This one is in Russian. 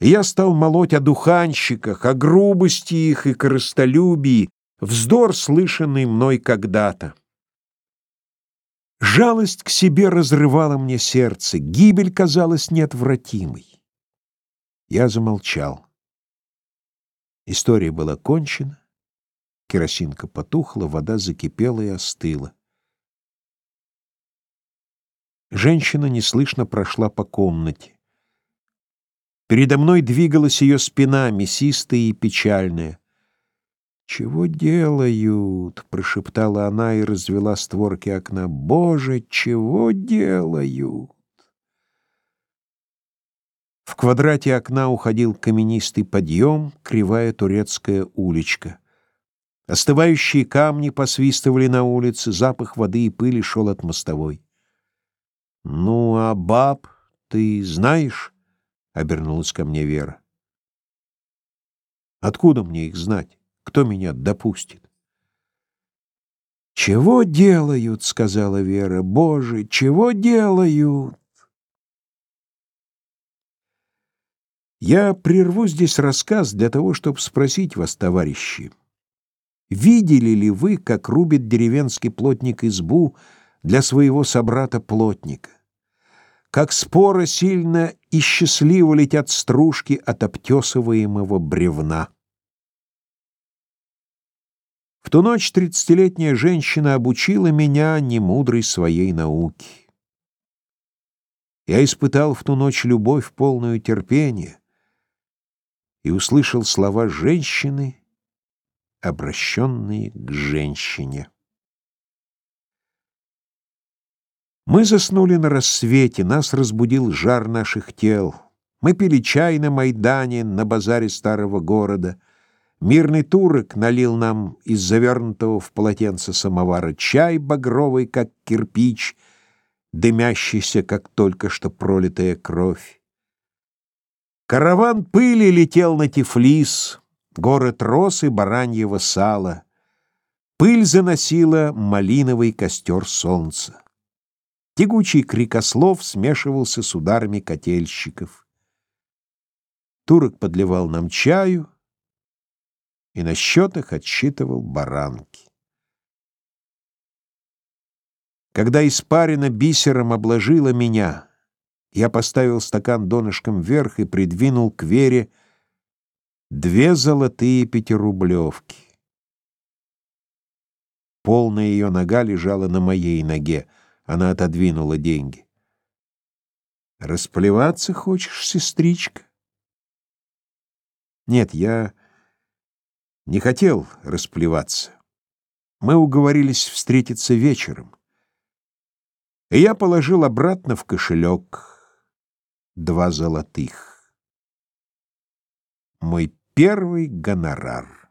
Я стал молоть о духанщиках, о грубости их и корыстолюбии, вздор, слышанный мной когда-то. Жалость к себе разрывала мне сердце, гибель казалась неотвратимой. Я замолчал. История была кончена, керосинка потухла, вода закипела и остыла. Женщина неслышно прошла по комнате. Передо мной двигалась ее спина, мясистая и печальная. «Чего делают?» — прошептала она и развела створки окна. «Боже, чего делают?» В квадрате окна уходил каменистый подъем, кривая турецкая уличка. Остывающие камни посвистывали на улице, запах воды и пыли шел от мостовой. «Ну, а баб ты знаешь?» — обернулась ко мне Вера. «Откуда мне их знать? Кто меня допустит?» «Чего делают?» — сказала Вера. «Боже, чего делают?» Я прерву здесь рассказ для того, чтобы спросить вас, товарищи, видели ли вы, как рубит деревенский плотник избу для своего собрата-плотника? Как споро сильно и счастливо летят стружки от обтесываемого бревна. В ту ночь тридцатилетняя женщина обучила меня немудрой своей науки. Я испытал в ту ночь любовь, полную терпения, и услышал слова женщины, обращенные к женщине. Мы заснули на рассвете, нас разбудил жар наших тел. Мы пили чай на Майдане, на базаре старого города. Мирный турок налил нам из завернутого в полотенце самовара чай багровый, как кирпич, дымящийся, как только что пролитая кровь. Караван пыли летел на Тифлис, город рос и бараньего сала. Пыль заносила малиновый костер солнца. Тягучий крикослов смешивался с ударами котельщиков. Турок подливал нам чаю и на счетах отсчитывал баранки. Когда испарина бисером обложила меня, я поставил стакан донышком вверх и придвинул к Вере две золотые пятирублевки. Полная ее нога лежала на моей ноге. Она отодвинула деньги. «Расплеваться хочешь, сестричка?» «Нет, я не хотел расплеваться. Мы уговорились встретиться вечером. И я положил обратно в кошелек два золотых. Мой первый гонорар.